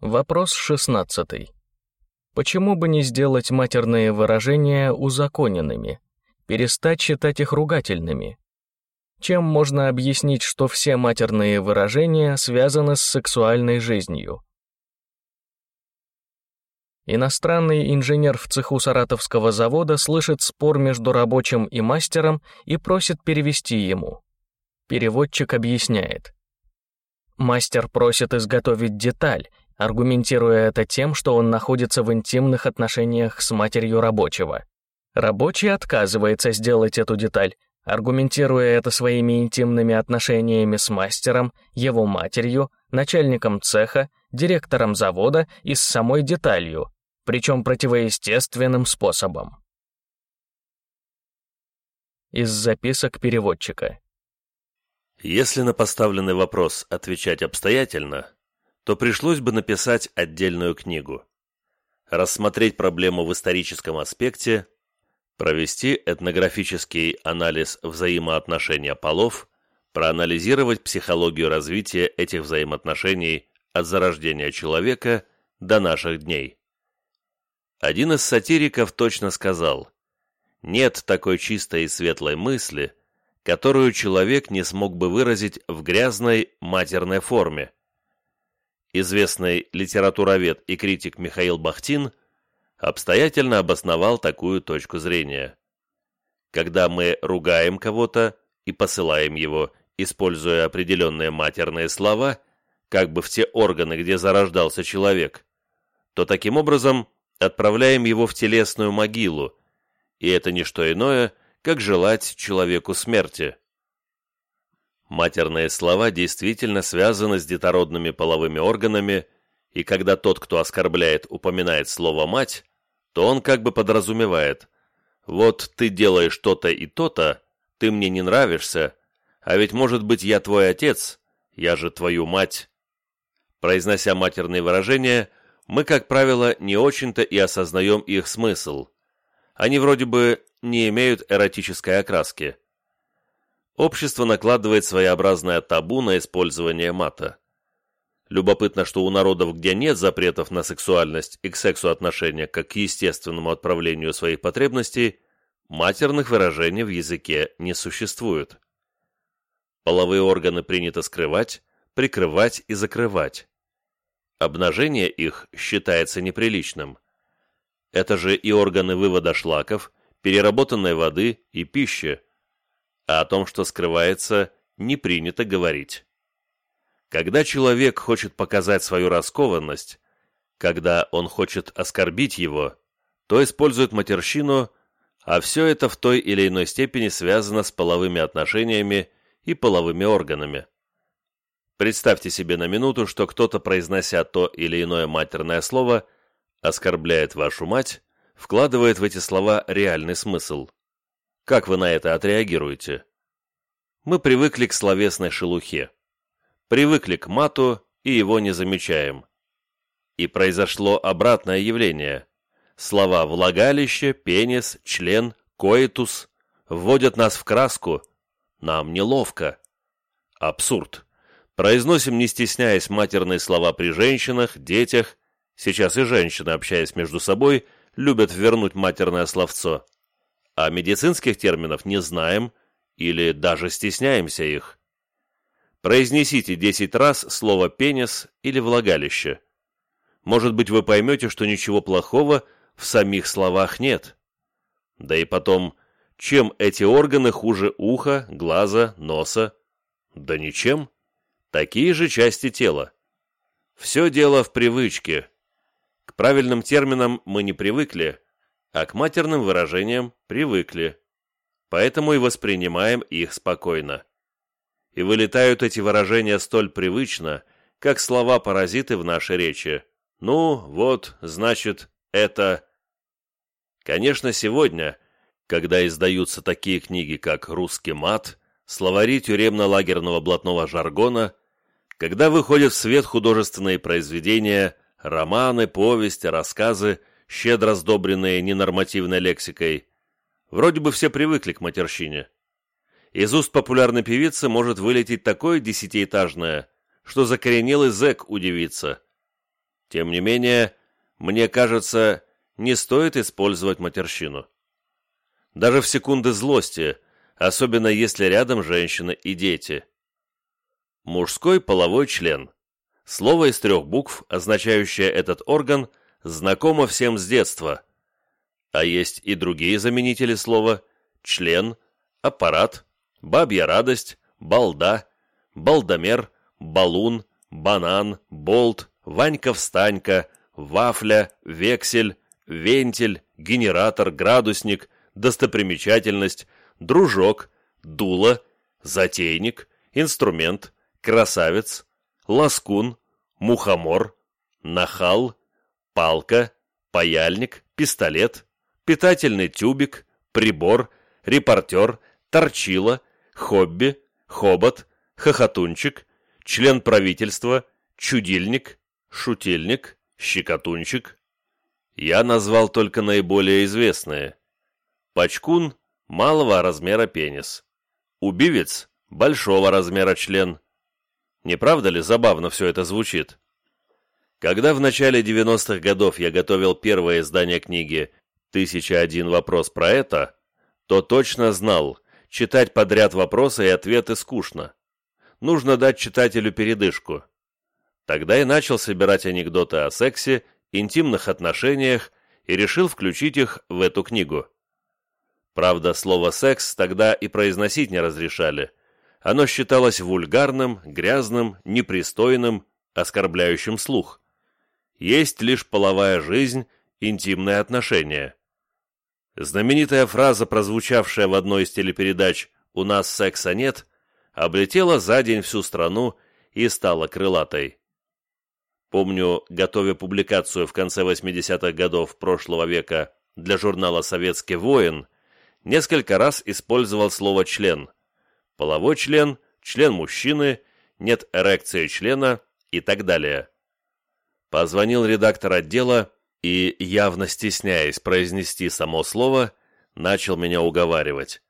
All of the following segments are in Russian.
Вопрос шестнадцатый. Почему бы не сделать матерные выражения узаконенными, перестать считать их ругательными? Чем можно объяснить, что все матерные выражения связаны с сексуальной жизнью? Иностранный инженер в цеху саратовского завода слышит спор между рабочим и мастером и просит перевести ему. Переводчик объясняет. Мастер просит изготовить деталь, аргументируя это тем, что он находится в интимных отношениях с матерью рабочего. Рабочий отказывается сделать эту деталь, аргументируя это своими интимными отношениями с мастером, его матерью, начальником цеха, директором завода и с самой деталью, причем противоестественным способом. Из записок переводчика. Если на поставленный вопрос отвечать обстоятельно, то пришлось бы написать отдельную книгу. Рассмотреть проблему в историческом аспекте, провести этнографический анализ взаимоотношения полов, проанализировать психологию развития этих взаимоотношений от зарождения человека до наших дней. Один из сатириков точно сказал, «Нет такой чистой и светлой мысли, которую человек не смог бы выразить в грязной матерной форме, известный литературовед и критик Михаил Бахтин обстоятельно обосновал такую точку зрения. Когда мы ругаем кого-то и посылаем его, используя определенные матерные слова, как бы в те органы, где зарождался человек, то таким образом отправляем его в телесную могилу, и это не что иное, как желать человеку смерти. Матерные слова действительно связаны с детородными половыми органами, и когда тот, кто оскорбляет, упоминает слово «мать», то он как бы подразумевает «Вот ты делаешь то-то и то-то, ты мне не нравишься, а ведь, может быть, я твой отец, я же твою мать». Произнося матерные выражения, мы, как правило, не очень-то и осознаем их смысл. Они вроде бы не имеют эротической окраски – общество накладывает своеобразное табу на использование мата. Любопытно, что у народов, где нет запретов на сексуальность и к сексу отношения как к естественному отправлению своих потребностей, матерных выражений в языке не существует. Половые органы принято скрывать, прикрывать и закрывать. Обнажение их считается неприличным. Это же и органы вывода шлаков, переработанной воды и пищи, а о том, что скрывается, не принято говорить. Когда человек хочет показать свою раскованность, когда он хочет оскорбить его, то использует матерщину, а все это в той или иной степени связано с половыми отношениями и половыми органами. Представьте себе на минуту, что кто-то, произнося то или иное матерное слово, оскорбляет вашу мать, вкладывает в эти слова реальный смысл. Как вы на это отреагируете? Мы привыкли к словесной шелухе. Привыкли к мату и его не замечаем. И произошло обратное явление. Слова «влагалище», «пенис», «член», «коитус» вводят нас в краску. Нам неловко. Абсурд. Произносим, не стесняясь, матерные слова при женщинах, детях. Сейчас и женщины, общаясь между собой, любят вернуть матерное словцо а медицинских терминов не знаем или даже стесняемся их. Произнесите 10 раз слово «пенис» или «влагалище». Может быть, вы поймете, что ничего плохого в самих словах нет. Да и потом, чем эти органы хуже уха, глаза, носа? Да ничем. Такие же части тела. Все дело в привычке. К правильным терминам мы не привыкли, а к матерным выражениям привыкли, поэтому и воспринимаем их спокойно. И вылетают эти выражения столь привычно, как слова-паразиты в нашей речи. Ну, вот, значит, это... Конечно, сегодня, когда издаются такие книги, как «Русский мат», словари тюремно-лагерного блатного жаргона, когда выходят в свет художественные произведения, романы, повести, рассказы, щедро сдобренные ненормативной лексикой. Вроде бы все привыкли к матерщине. Из уст популярной певицы может вылететь такое десятиэтажное, что закоренелый зэк удивится. Тем не менее, мне кажется, не стоит использовать матерщину. Даже в секунды злости, особенно если рядом женщины и дети. Мужской половой член. Слово из трех букв, означающее этот орган, знакомо всем с детства. А есть и другие заменители слова член, аппарат, бабья радость, балда, балдомер, балун, банан, болт, Ванька-встанька, вафля, вексель, вентиль, генератор, градусник, достопримечательность, дружок, дуло, затейник, инструмент, красавец, ласкун, мухомор, нахал, палка, паяльник, пистолет, питательный тюбик, прибор, репортер, торчила, хобби, хобот, хохотунчик, член правительства, чудильник, шутельник, щекотунчик. Я назвал только наиболее известные. Пачкун – малого размера пенис. Убивец – большого размера член. Не правда ли забавно все это звучит? Когда в начале 90-х годов я готовил первое издание книги «Тысяча один вопрос про это», то точно знал, читать подряд вопросы и ответы скучно. Нужно дать читателю передышку. Тогда и начал собирать анекдоты о сексе, интимных отношениях и решил включить их в эту книгу. Правда, слово «секс» тогда и произносить не разрешали. Оно считалось вульгарным, грязным, непристойным, оскорбляющим слух. Есть лишь половая жизнь, интимные отношения. Знаменитая фраза, прозвучавшая в одной из телепередач «У нас секса нет», облетела за день всю страну и стала крылатой. Помню, готовя публикацию в конце 80-х годов прошлого века для журнала «Советский воин», несколько раз использовал слово «член». Половой член, член мужчины, нет эрекции члена и так далее. Позвонил редактор отдела и, явно стесняясь произнести само слово, начал меня уговаривать.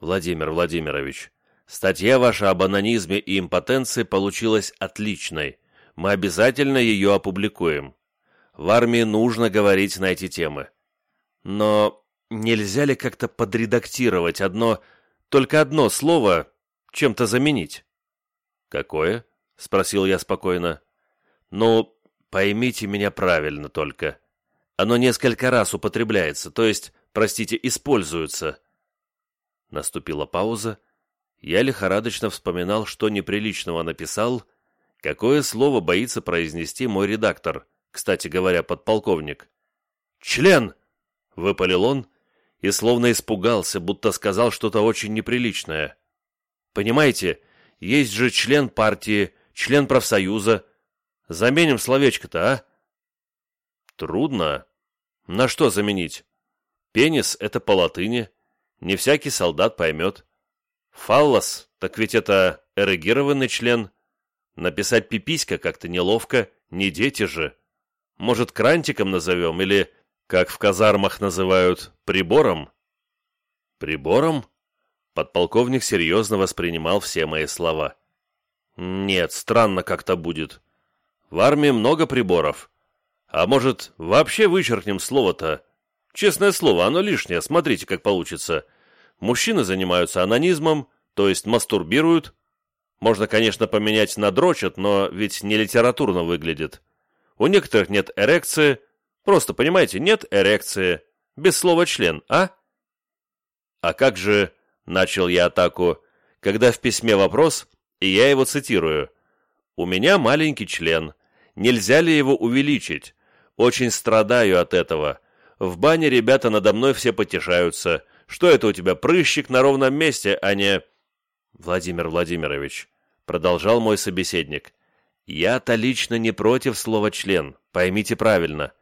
«Владимир Владимирович, статья ваша об анонизме и импотенции получилась отличной» мы обязательно ее опубликуем. В армии нужно говорить на эти темы. Но нельзя ли как-то подредактировать одно, только одно слово, чем-то заменить? Какое? Спросил я спокойно. Ну, поймите меня правильно только. Оно несколько раз употребляется, то есть, простите, используется. Наступила пауза. Я лихорадочно вспоминал, что неприличного написал, Какое слово боится произнести мой редактор, кстати говоря, подполковник? «Член!» — выпалил он и словно испугался, будто сказал что-то очень неприличное. «Понимаете, есть же член партии, член профсоюза. Заменим словечко-то, а?» «Трудно. На что заменить? Пенис — это по латыни, не всякий солдат поймет. Фаллос, так ведь это эрегированный член». Написать пиписька как-то неловко, не дети же. Может, крантиком назовем или, как в казармах называют, прибором? Прибором? Подполковник серьезно воспринимал все мои слова. Нет, странно как-то будет. В армии много приборов. А может, вообще вычеркнем слово-то? Честное слово, оно лишнее, смотрите, как получится. Мужчины занимаются анонизмом, то есть мастурбируют, можно, конечно, поменять на дрочат, но ведь не литературно выглядит. У некоторых нет эрекции. Просто, понимаете, нет эрекции. Без слова «член», а? А как же, начал я атаку, когда в письме вопрос, и я его цитирую. «У меня маленький член. Нельзя ли его увеличить? Очень страдаю от этого. В бане ребята надо мной все потешаются. Что это у тебя, прыщик на ровном месте, а не...» Владимир Владимирович, продолжал мой собеседник, я-то лично не против слова «член», поймите правильно.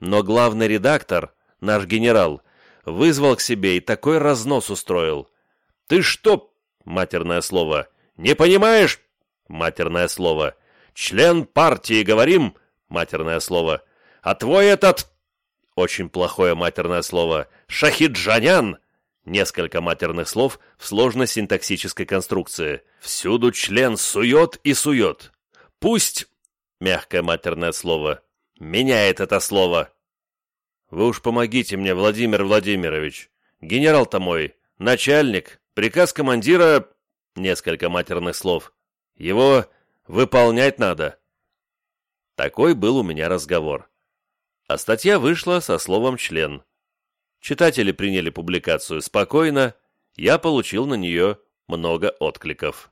Но главный редактор, наш генерал, вызвал к себе и такой разнос устроил. «Ты что?» — матерное слово. «Не понимаешь?» — матерное слово. «Член партии, говорим?» — матерное слово. «А твой этот...» — очень плохое матерное слово. «Шахиджанян!» Несколько матерных слов в сложной синтаксической конструкции. Всюду член сует и сует. Пусть, мягкое матерное слово, Меняет это слово. Вы уж помогите мне, Владимир Владимирович. Генерал-то мой, начальник, приказ командира... Несколько матерных слов. Его выполнять надо. Такой был у меня разговор. А статья вышла со словом «член». Читатели приняли публикацию спокойно, я получил на нее много откликов.